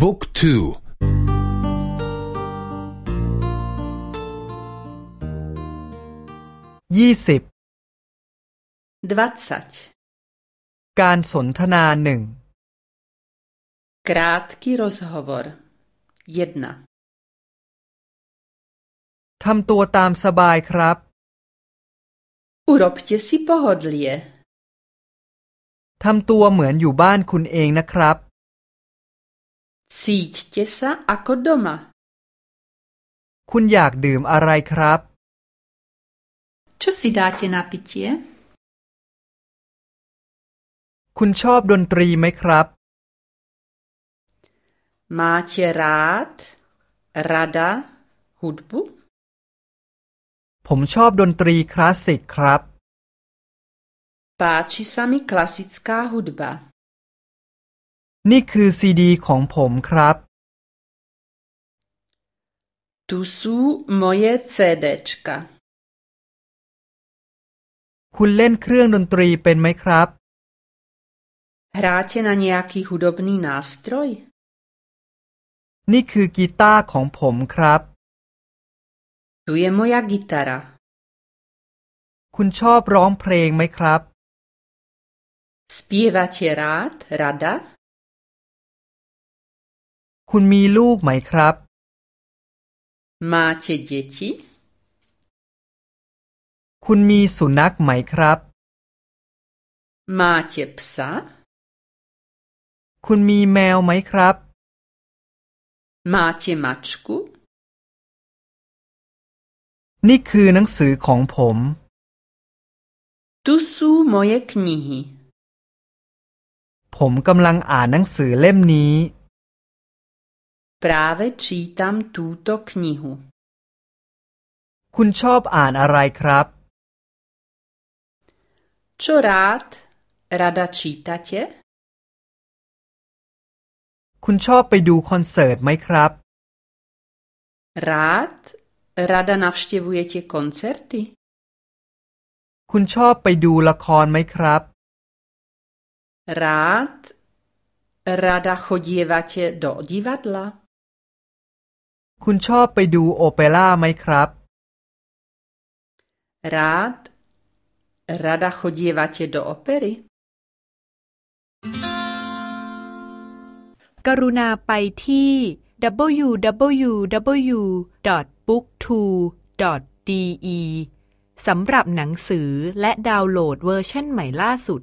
บุ๊กทูยี่สิบการสนทนาหนึ่ง Krátký rozhovor 1ทำตัวตามสบายครับ Urobte si pohodlie ทำตัวเหมือนอยู่บ้านคุณเองนะครับ Cíťte sa ako doma คุณอยากดื่มอะไรครับ Čo si dáte na pitie คุณชอบดนตรีไหมครับ Máte rád rada hudbu ผมชอบดนตรีคลาสสิกครับ Páči sa mi klasická hudba นี่คือซีดีของผมครับ Tu sú moje CDčka คุณเล่นเครื่องดนตรีเป็นไหมครับ Hráte na nejaký hudobný nástroj นี่คือกีตาร์ของผมครับ Tu je moja gitara คุณชอบร้องเพลงไหมครับ Spievate rád, rada คุณมีลูกไหมครับ Máte deti คุณมีสุนัขไหมครับ Máte psa คุณมีแมวไหมครับ Máte mačku นี่คือหนังสือของผม Tu sú moje knihy ผมกำลังอ่านหนังสือเล่มนี้ Práve čítam túto knihu คุณชอบอ่านอะไรครับ Čo rád rada čítate คุณชอบไปดูคอนเสิร์ตไหมครับ Rád rada navštevujete koncerty คุณชอบไปดูละครไหมครับ Rád rada chodievate do divadla คุณชอบไปดูโอเปร่าไหมครับ Rád rada chodievate do opery กรุณาไปที่ www.booktwo.de สำหรับหนังสือและดาวน์โหลดเวอร์ชันใหม่ล่าสุด